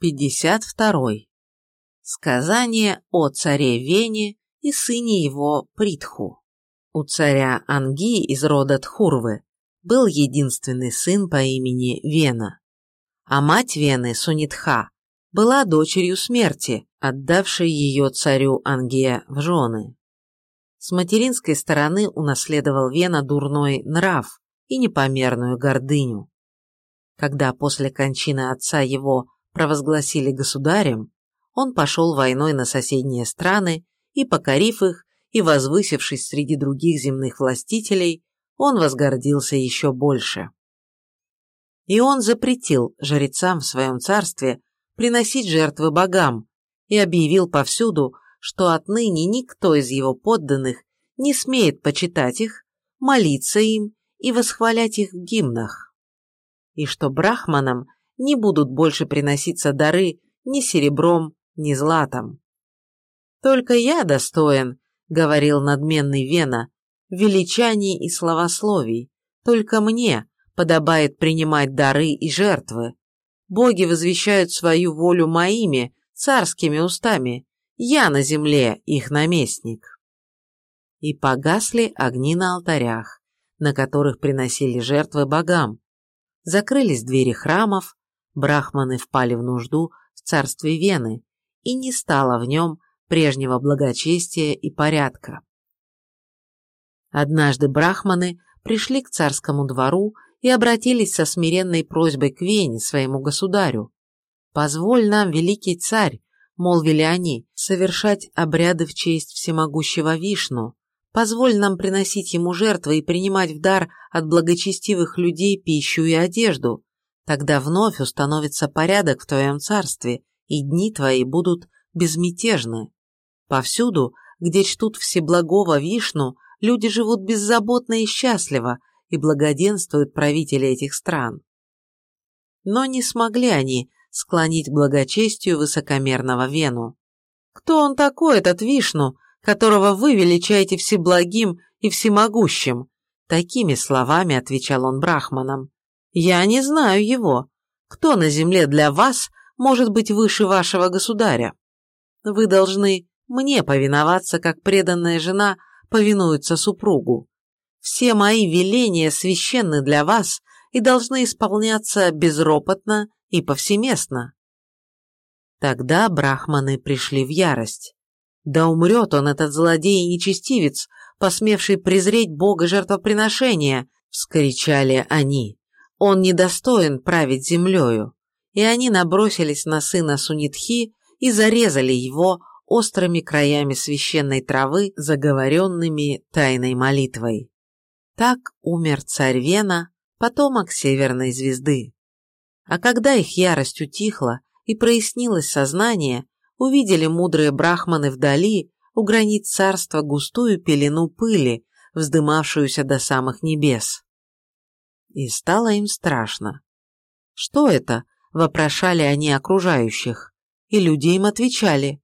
52. Сказание о царе Вене и сыне его Притху. У царя Анги из рода Тхурвы был единственный сын по имени Вена, а мать Вены, Сунитха, была дочерью смерти, отдавшей ее царю Анге в жены. С материнской стороны унаследовал Вена дурной нрав и непомерную гордыню. Когда после кончины отца его провозгласили государем, он пошел войной на соседние страны и, покорив их и возвысившись среди других земных властителей, он возгордился еще больше. И он запретил жрецам в своем царстве приносить жертвы богам и объявил повсюду, что отныне никто из его подданных не смеет почитать их, молиться им и восхвалять их в гимнах. И что брахманам не будут больше приноситься дары ни серебром, ни златом. «Только я достоин», — говорил надменный Вена, — «величаний и словословий. Только мне подобает принимать дары и жертвы. Боги возвещают свою волю моими, царскими устами. Я на земле их наместник». И погасли огни на алтарях, на которых приносили жертвы богам. Закрылись двери храмов, брахманы впали в нужду в царстве Вены, и не стало в нем прежнего благочестия и порядка. Однажды брахманы пришли к царскому двору и обратились со смиренной просьбой к Вене, своему государю. «Позволь нам, великий царь, — молвили они, — совершать обряды в честь всемогущего Вишну. Позволь нам приносить ему жертвы и принимать в дар от благочестивых людей пищу и одежду, Тогда вновь установится порядок в твоем царстве, и дни твои будут безмятежны. Повсюду, где чтут всеблагого Вишну, люди живут беззаботно и счастливо, и благоденствуют правители этих стран. Но не смогли они склонить благочестию высокомерного Вену. Кто он такой, этот Вишну, которого вы величаете всеблагим и всемогущим? Такими словами отвечал он брахманам. Я не знаю его. Кто на земле для вас может быть выше вашего государя? Вы должны мне повиноваться, как преданная жена повинуется супругу. Все мои веления священны для вас и должны исполняться безропотно и повсеместно. Тогда брахманы пришли в ярость. Да умрет он, этот злодей и нечестивец, посмевший презреть бога жертвоприношения, вскричали они. Он недостоин править землею, и они набросились на сына Сунитхи и зарезали его острыми краями священной травы, заговоренными тайной молитвой. Так умер царь Вена, потомок северной звезды. А когда их ярость утихла и прояснилось сознание, увидели мудрые брахманы вдали, у границ царства густую пелену пыли, вздымавшуюся до самых небес и стало им страшно. «Что это?» – вопрошали они окружающих, и люди им отвечали.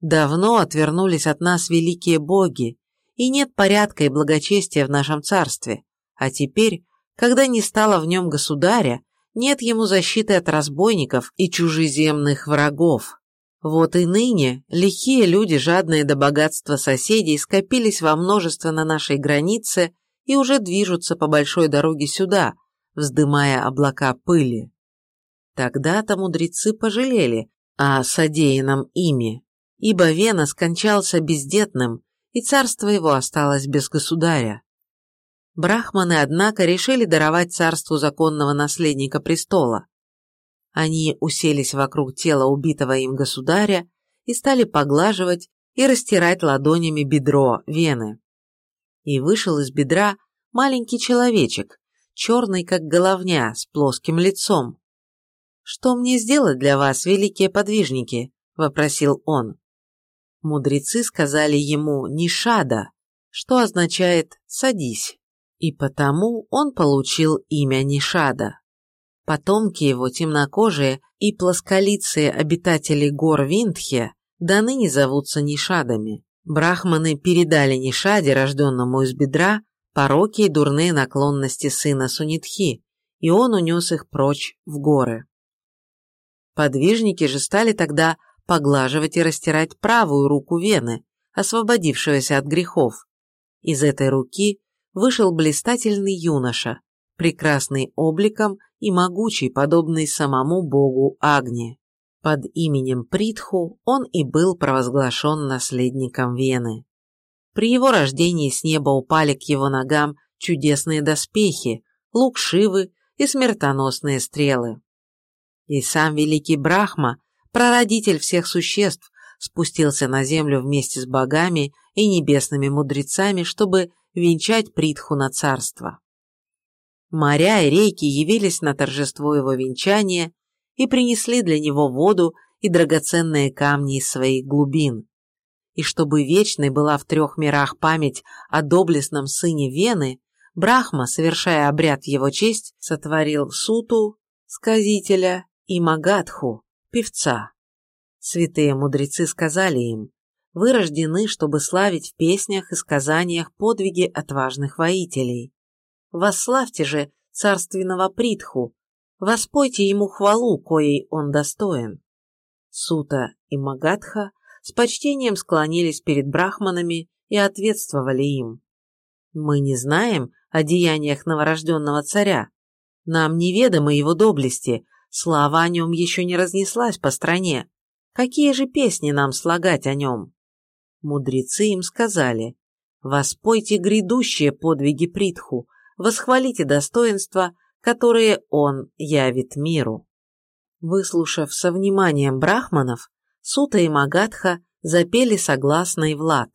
«Давно отвернулись от нас великие боги, и нет порядка и благочестия в нашем царстве, а теперь, когда не стало в нем государя, нет ему защиты от разбойников и чужеземных врагов. Вот и ныне лихие люди, жадные до богатства соседей, скопились во множество на нашей границе и уже движутся по большой дороге сюда, вздымая облака пыли. Тогда-то мудрецы пожалели о содеянном ими, ибо Вена скончался бездетным, и царство его осталось без государя. Брахманы, однако, решили даровать царству законного наследника престола. Они уселись вокруг тела убитого им государя и стали поглаживать и растирать ладонями бедро Вены и вышел из бедра маленький человечек, черный как головня, с плоским лицом. «Что мне сделать для вас, великие подвижники?» – вопросил он. Мудрецы сказали ему «нишада», что означает «садись», и потому он получил имя Нишада. Потомки его, темнокожие и плосколицые обитатели гор Виндхе, до ныне зовутся Нишадами. Брахманы передали Нишаде, рожденному из бедра, пороки и дурные наклонности сына Сунитхи, и он унес их прочь в горы. Подвижники же стали тогда поглаживать и растирать правую руку Вены, освободившегося от грехов. Из этой руки вышел блистательный юноша, прекрасный обликом и могучий, подобный самому богу Агни. Под именем Притху он и был провозглашен наследником Вены. При его рождении с неба упали к его ногам чудесные доспехи, лук Шивы и смертоносные стрелы. И сам великий Брахма, прародитель всех существ, спустился на землю вместе с богами и небесными мудрецами, чтобы венчать Притху на царство. Моря и реки явились на торжество его венчания и принесли для него воду и драгоценные камни из своих глубин. И чтобы вечной была в трех мирах память о доблестном сыне Вены, Брахма, совершая обряд в его честь, сотворил Суту, сказителя, и Магадху, певца. Святые мудрецы сказали им, вы рождены, чтобы славить в песнях и сказаниях подвиги отважных воителей. Восславьте же царственного Притху, воспойте ему хвалу, коей он достоин. Сута и Магадха с почтением склонились перед брахманами и ответствовали им. Мы не знаем о деяниях новорожденного царя. Нам неведомы его доблести, слава о нем еще не разнеслась по стране. Какие же песни нам слагать о нем? Мудрецы им сказали, «Воспойте грядущие подвиги Притху, восхвалите достоинства, которые он явит миру». Выслушав со вниманием брахманов, Сута и Магадха запели согласно и Влад.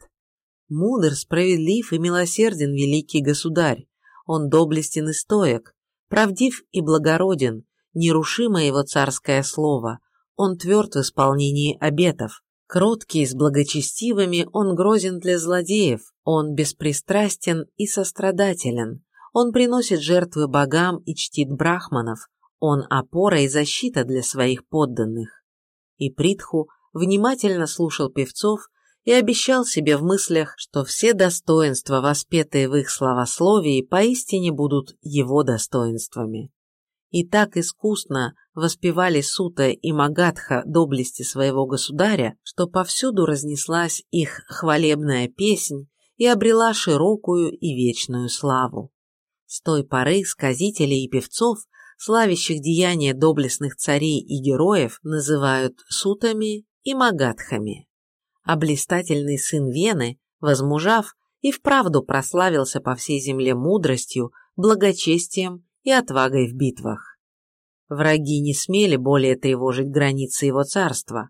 Мудр, справедлив и милосерден великий государь, он доблестен и стоек, правдив и благороден, нерушимо его царское слово, он тверд в исполнении обетов, кроткий с благочестивыми, он грозен для злодеев, он беспристрастен и сострадателен, он приносит жертвы богам и чтит брахманов, он опора и защита для своих подданных. И Притху внимательно слушал певцов и обещал себе в мыслях, что все достоинства, воспетые в их словословии, поистине будут его достоинствами и так искусно воспевали Сута и Магадха доблести своего государя, что повсюду разнеслась их хвалебная песнь и обрела широкую и вечную славу. С той поры сказителей и певцов, славящих деяния доблестных царей и героев, называют сутами и магадхами. А блистательный сын Вены, возмужав, и вправду прославился по всей земле мудростью, благочестием и отвагой в битвах. Враги не смели более тревожить границы его царства.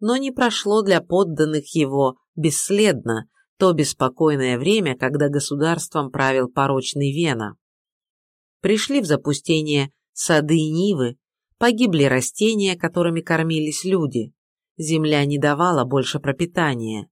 Но не прошло для подданных его бесследно то беспокойное время, когда государством правил порочный Вена. Пришли в запустение сады и нивы, погибли растения, которыми кормились люди. Земля не давала больше пропитания.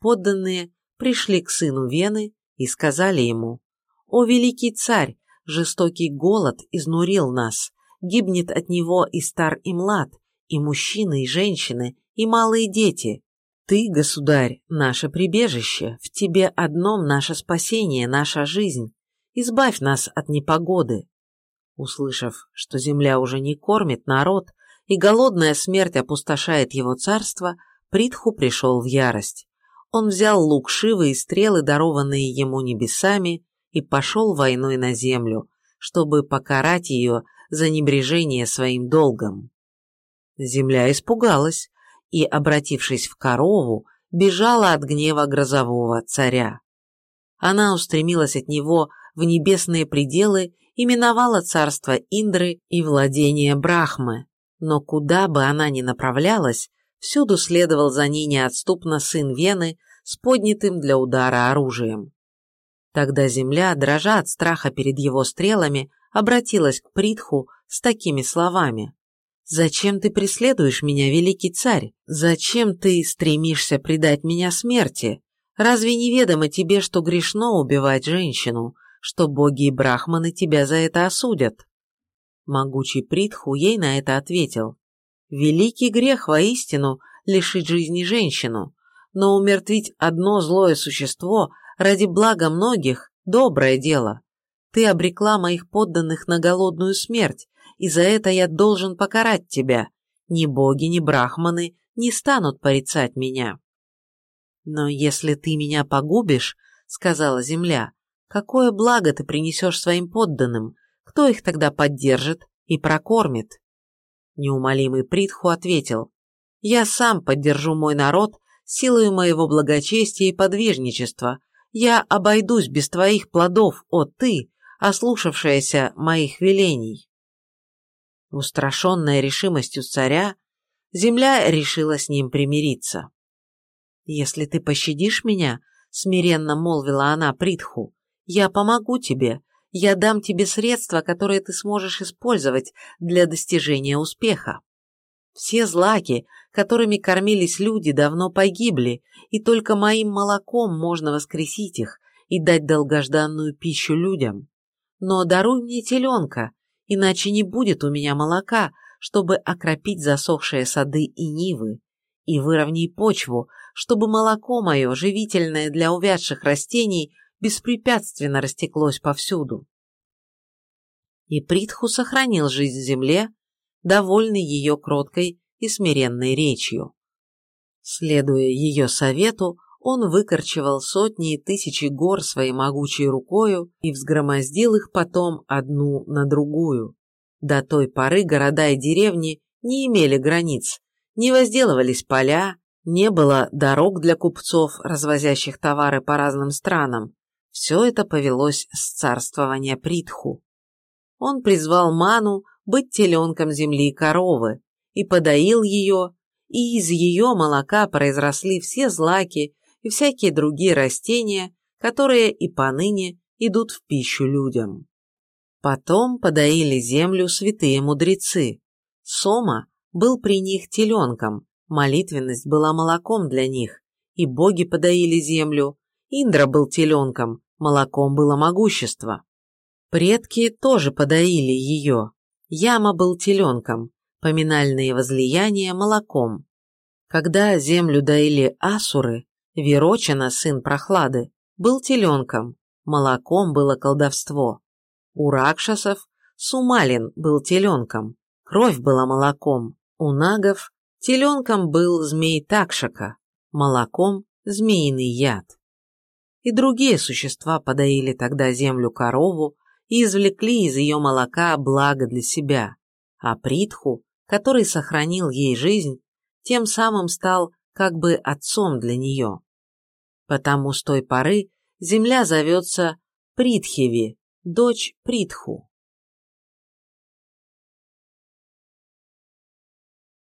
Подданные пришли к сыну Вены и сказали ему, «О великий царь, Жестокий голод изнурил нас, гибнет от него и стар, и млад, и мужчины, и женщины, и малые дети. Ты, государь, наше прибежище, в тебе одном наше спасение, наша жизнь. Избавь нас от непогоды. Услышав, что земля уже не кормит народ, и голодная смерть опустошает его царство, Притху пришел в ярость. Он взял лук Шивы и стрелы, дарованные ему небесами, и пошел войной на землю, чтобы покарать ее за небрежение своим долгом. Земля испугалась и, обратившись в корову, бежала от гнева грозового царя. Она устремилась от него в небесные пределы и миновала царство Индры и владение Брахмы, но куда бы она ни направлялась, всюду следовал за ней неотступно сын Вены с поднятым для удара оружием. Тогда земля, дрожа от страха перед его стрелами, обратилась к Притху с такими словами. «Зачем ты преследуешь меня, великий царь? Зачем ты стремишься предать меня смерти? Разве неведомо тебе, что грешно убивать женщину, что боги и брахманы тебя за это осудят?» Могучий Притху ей на это ответил. «Великий грех воистину лишить жизни женщину, но умертвить одно злое существо ради блага многих – доброе дело. Ты обрекла моих подданных на голодную смерть, и за это я должен покарать тебя. Ни боги, ни брахманы не станут порицать меня. Но если ты меня погубишь, сказала земля, какое благо ты принесешь своим подданным, кто их тогда поддержит и прокормит? Неумолимый Притху ответил, я сам поддержу мой народ силою моего благочестия и подвижничества. Я обойдусь без твоих плодов, о ты, ослушавшаяся моих велений. Устрашенная решимостью царя, земля решила с ним примириться. «Если ты пощадишь меня, — смиренно молвила она Притху, — я помогу тебе, я дам тебе средства, которые ты сможешь использовать для достижения успеха. Все злаки, которыми кормились люди, давно погибли, и только моим молоком можно воскресить их и дать долгожданную пищу людям. Но даруй мне теленка, иначе не будет у меня молока, чтобы окропить засохшие сады и нивы, и выровняй почву, чтобы молоко мое, живительное для увядших растений, беспрепятственно растеклось повсюду. И Притху сохранил жизнь в земле, довольный ее кроткой и смиренной речью. Следуя ее совету, он выкорчевал сотни и тысячи гор своей могучей рукою и взгромоздил их потом одну на другую. До той поры города и деревни не имели границ, не возделывались поля, не было дорог для купцов, развозящих товары по разным странам. Все это повелось с царствования Притху. Он призвал Ману быть теленком земли и коровы, и подоил ее, и из ее молока произросли все злаки и всякие другие растения, которые и поныне идут в пищу людям. Потом подоили землю святые мудрецы. Сома был при них теленком, молитвенность была молоком для них, и боги подоили землю, Индра был теленком, молоком было могущество. Предки тоже подоили ее. Яма был теленком, поминальные возлияния молоком. Когда землю доили асуры, Верочина, сын прохлады, был теленком, молоком было колдовство. У ракшасов Сумалин был теленком, кровь была молоком. У нагов теленком был змей Такшака, молоком – змеиный яд. И другие существа подоили тогда землю корову и извлекли из ее молока благо для себя, а Притху, который сохранил ей жизнь, тем самым стал как бы отцом для нее. Потому с той поры земля зовется Притхеви, дочь Притху.